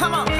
Come on.